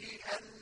أَنْ